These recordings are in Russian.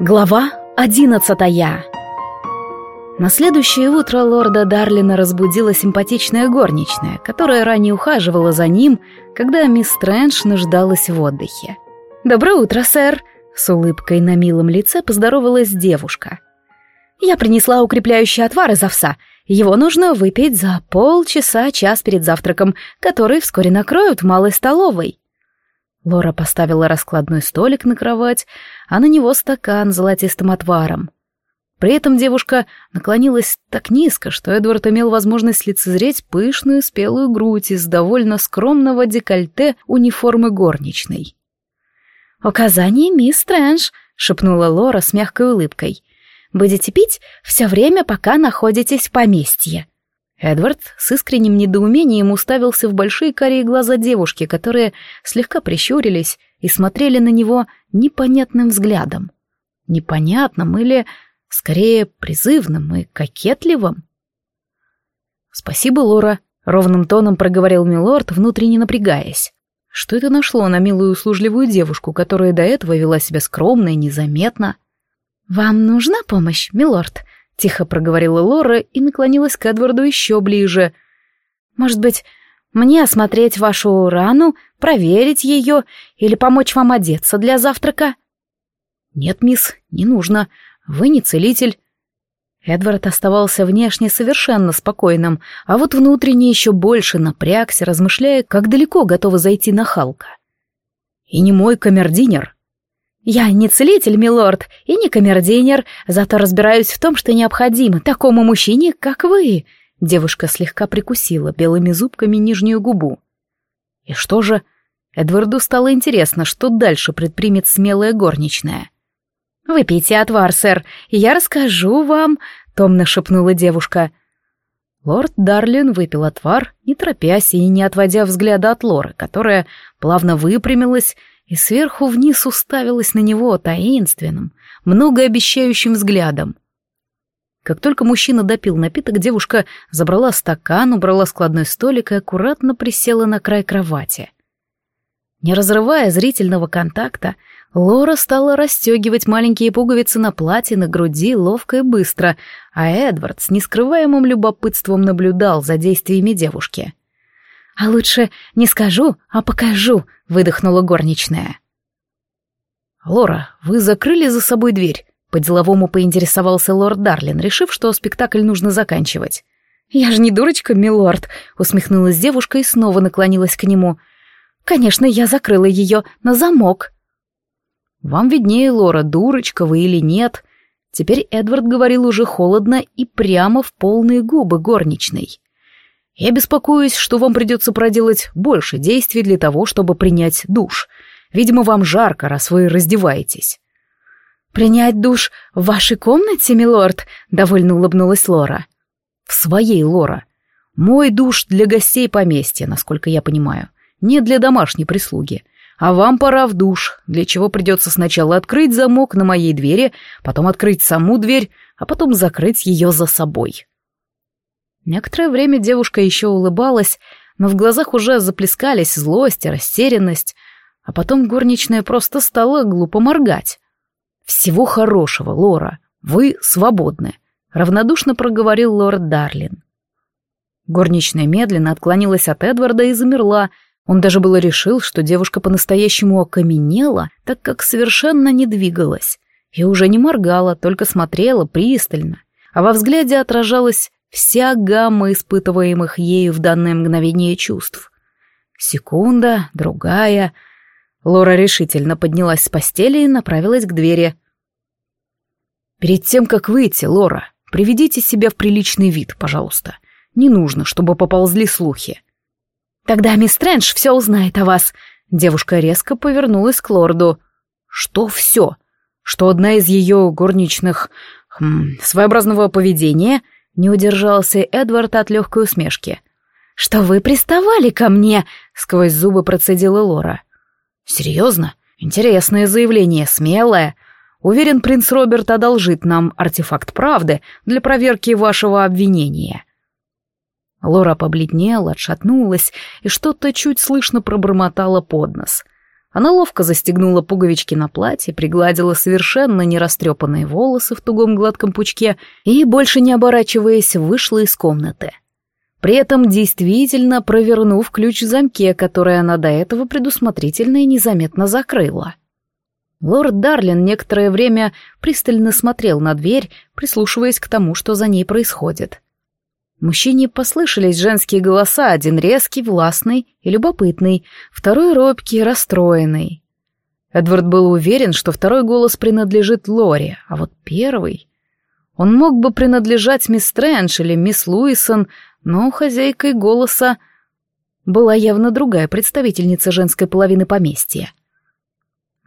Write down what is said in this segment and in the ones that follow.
Глава одиннадцатая На следующее утро лорда Дарлина разбудила симпатичная горничная, которая ранее ухаживала за ним, когда мисс Стрэндж нуждалась в отдыхе. «Доброе утро, сэр!» — с улыбкой на милом лице поздоровалась девушка. «Я принесла укрепляющий отвар из овса. Его нужно выпить за полчаса-час перед завтраком, который вскоре накроют в малой столовой». Лора поставила раскладной столик на кровать, а на него стакан с золотистым отваром. При этом девушка наклонилась так низко, что Эдвард имел возможность лицезреть пышную спелую грудь из довольно скромного декольте униформы горничной. «Указание мисс Стрэндж», — шепнула Лора с мягкой улыбкой. «Будете пить все время, пока находитесь в поместье». Эдвард с искренним недоумением уставился в большие карие глаза девушки, которые слегка прищурились и смотрели на него непонятным взглядом. Непонятным или, скорее, призывным и кокетливым. «Спасибо, Лора», — ровным тоном проговорил милорд, внутренне напрягаясь. Что это нашло на милую услужливую девушку, которая до этого вела себя скромно и незаметно? «Вам нужна помощь, милорд?» Тихо проговорила Лора и наклонилась к Эдварду еще ближе. «Может быть, мне осмотреть вашу рану, проверить ее или помочь вам одеться для завтрака?» «Нет, мисс, не нужно. Вы не целитель». Эдвард оставался внешне совершенно спокойным, а вот внутренне еще больше напрягся, размышляя, как далеко готова зайти на Халка. «И не мой камердинер. «Я не целитель, милорд, и не камердинер, зато разбираюсь в том, что необходимо такому мужчине, как вы». Девушка слегка прикусила белыми зубками нижнюю губу. «И что же?» Эдварду стало интересно, что дальше предпримет смелая горничная. «Выпейте отвар, сэр, и я расскажу вам», — томно шепнула девушка. Лорд Дарлин выпил отвар, не торопясь и не отводя взгляда от Лоры, которая плавно выпрямилась и сверху вниз уставилась на него таинственным, многообещающим взглядом. Как только мужчина допил напиток, девушка забрала стакан, убрала складной столик и аккуратно присела на край кровати. Не разрывая зрительного контакта, Лора стала расстегивать маленькие пуговицы на платье на груди ловко и быстро, а Эдвард с нескрываемым любопытством наблюдал за действиями девушки. «А лучше не скажу, а покажу», — выдохнула горничная. «Лора, вы закрыли за собой дверь?» — по-деловому поинтересовался лорд Дарлин, решив, что спектакль нужно заканчивать. «Я же не дурочка, милорд», — усмехнулась девушка и снова наклонилась к нему. «Конечно, я закрыла ее на замок». «Вам виднее, Лора, дурочка вы или нет». Теперь Эдвард говорил уже холодно и прямо в полные губы горничной. Я беспокоюсь, что вам придется проделать больше действий для того, чтобы принять душ. Видимо, вам жарко, раз вы раздеваетесь». «Принять душ в вашей комнате, милорд?» — довольно улыбнулась Лора. «В своей, Лора. Мой душ для гостей поместья, насколько я понимаю, не для домашней прислуги. А вам пора в душ, для чего придется сначала открыть замок на моей двери, потом открыть саму дверь, а потом закрыть ее за собой». Некоторое время девушка еще улыбалась, но в глазах уже заплескались злость и растерянность, а потом горничная просто стала глупо моргать. «Всего хорошего, Лора, вы свободны», — равнодушно проговорил лорд Дарлин. Горничная медленно отклонилась от Эдварда и замерла. Он даже было решил, что девушка по-настоящему окаменела, так как совершенно не двигалась. И уже не моргала, только смотрела пристально. А во взгляде отражалась Вся гамма испытываемых ею в данное мгновение чувств. Секунда, другая. Лора решительно поднялась с постели и направилась к двери. «Перед тем, как выйти, Лора, приведите себя в приличный вид, пожалуйста. Не нужно, чтобы поползли слухи». «Тогда мисс Стрэндж все узнает о вас». Девушка резко повернулась к лорду. «Что все? Что одна из ее горничных... Хм, своеобразного поведения...» Не удержался Эдвард от легкой усмешки. «Что вы приставали ко мне?» — сквозь зубы процедила Лора. «Серьезно? Интересное заявление, смелое. Уверен, принц Роберт одолжит нам артефакт правды для проверки вашего обвинения». Лора побледнела, отшатнулась и что-то чуть слышно пробормотала под нос. Она ловко застегнула пуговички на платье, пригладила совершенно нерастрепанные волосы в тугом гладком пучке и, больше не оборачиваясь, вышла из комнаты. При этом действительно провернув ключ в замке, который она до этого предусмотрительно и незаметно закрыла. Лорд Дарлин некоторое время пристально смотрел на дверь, прислушиваясь к тому, что за ней происходит. Мужчине послышались женские голоса, один резкий, властный и любопытный, второй робкий, расстроенный. Эдвард был уверен, что второй голос принадлежит Лоре, а вот первый... Он мог бы принадлежать мисс Стрэндж или мисс Луисон, но хозяйкой голоса была явно другая представительница женской половины поместья.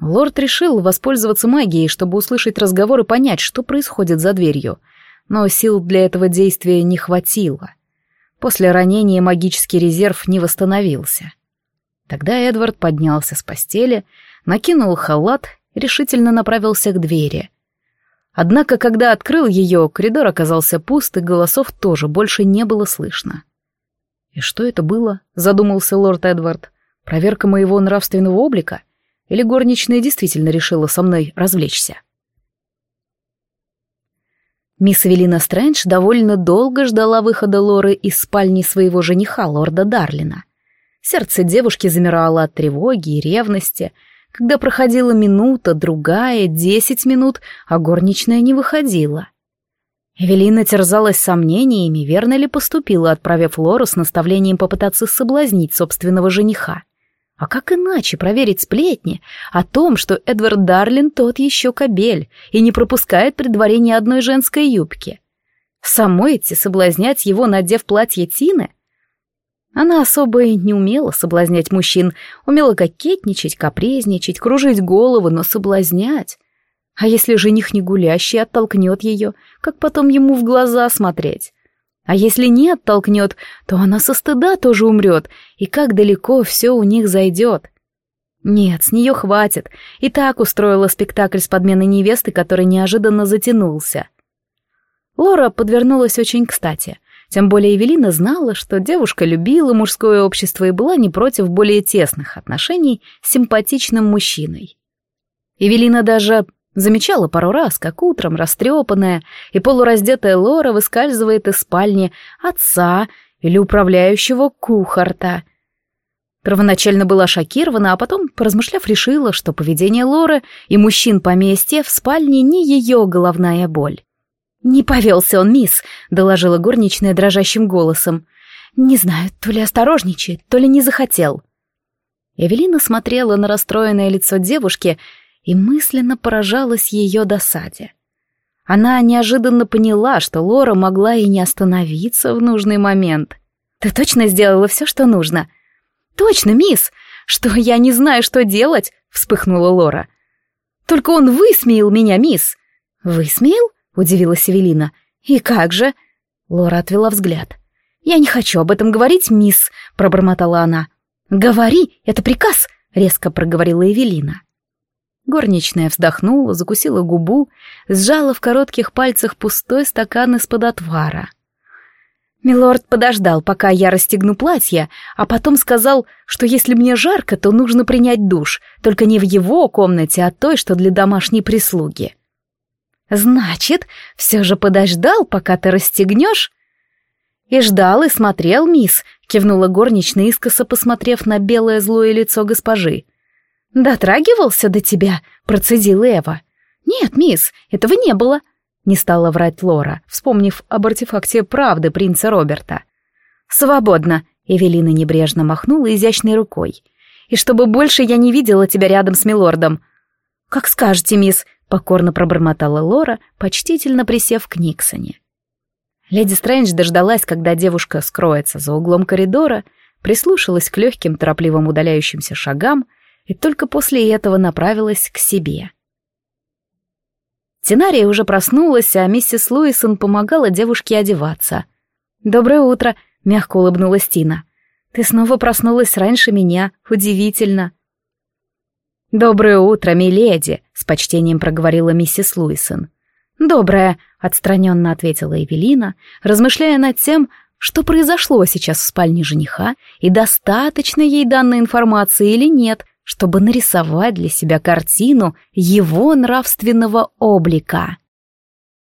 Лорд решил воспользоваться магией, чтобы услышать разговор и понять, что происходит за дверью — но сил для этого действия не хватило. После ранения магический резерв не восстановился. Тогда Эдвард поднялся с постели, накинул халат решительно направился к двери. Однако, когда открыл ее, коридор оказался пуст, и голосов тоже больше не было слышно. «И что это было?» — задумался лорд Эдвард. «Проверка моего нравственного облика? Или горничная действительно решила со мной развлечься?» Мисс Эвелина Стрэндж довольно долго ждала выхода Лоры из спальни своего жениха, лорда Дарлина. Сердце девушки замирало от тревоги и ревности. Когда проходила минута, другая, десять минут, а горничная не выходила. Эвелина терзалась сомнениями, верно ли поступила, отправив Лору с наставлением попытаться соблазнить собственного жениха. А как иначе проверить сплетни о том, что Эдвард Дарлин тот еще кобель и не пропускает при дворе ни одной женской юбки? Самой идти соблазнять его, надев платье Тины? Она особо и не умела соблазнять мужчин, умела кокетничать, капризничать, кружить голову, но соблазнять... А если жених не гулящий оттолкнет ее, как потом ему в глаза смотреть? А если не оттолкнет, то она со стыда тоже умрет, и как далеко все у них зайдет. Нет, с нее хватит. И так устроила спектакль с подменой невесты, который неожиданно затянулся. Лора подвернулась очень кстати. Тем более Эвелина знала, что девушка любила мужское общество и была не против более тесных отношений с симпатичным мужчиной. Эвелина даже Замечала пару раз, как утром растрепанная и полураздетая Лора выскальзывает из спальни отца или управляющего кухарта. Первоначально была шокирована, а потом, поразмышляв, решила, что поведение Лоры и мужчин поместья в спальне не ее головная боль. «Не повелся он, мисс», — доложила горничная дрожащим голосом. «Не знаю, то ли осторожничает, то ли не захотел». Эвелина смотрела на расстроенное лицо девушки — и мысленно поражалась ее досаде. Она неожиданно поняла, что Лора могла и не остановиться в нужный момент. «Ты точно сделала все, что нужно?» «Точно, мисс! Что я не знаю, что делать?» — вспыхнула Лора. «Только он высмеял меня, мисс!» «Высмеял?» — удивилась Эвелина. «И как же?» Лора отвела взгляд. «Я не хочу об этом говорить, мисс», — пробормотала она. «Говори, это приказ», — резко проговорила Эвелина. Горничная вздохнула, закусила губу, сжала в коротких пальцах пустой стакан из-под отвара. Милорд подождал, пока я расстегну платье, а потом сказал, что если мне жарко, то нужно принять душ, только не в его комнате, а той, что для домашней прислуги. «Значит, все же подождал, пока ты расстегнешь?» «И ждал, и смотрел, мисс», — кивнула горничная, искоса посмотрев на белое злое лицо госпожи. «Дотрагивался до тебя?» — процедила Эва. «Нет, мисс, этого не было», — не стала врать Лора, вспомнив об артефакте правды принца Роберта. «Свободно», — Эвелина небрежно махнула изящной рукой. «И чтобы больше я не видела тебя рядом с милордом». «Как скажете, мисс», — покорно пробормотала Лора, почтительно присев к Никсоне. Леди Стрэндж дождалась, когда девушка скроется за углом коридора, прислушалась к легким торопливым удаляющимся шагам и только после этого направилась к себе. Тинария уже проснулась, а миссис Луисон помогала девушке одеваться. «Доброе утро», — мягко улыбнулась Тина. «Ты снова проснулась раньше меня. Удивительно». «Доброе утро, миледи», — с почтением проговорила миссис Луисон. «Доброе», — отстраненно ответила Эвелина, размышляя над тем, что произошло сейчас в спальне жениха и достаточно ей данной информации или нет — чтобы нарисовать для себя картину его нравственного облика.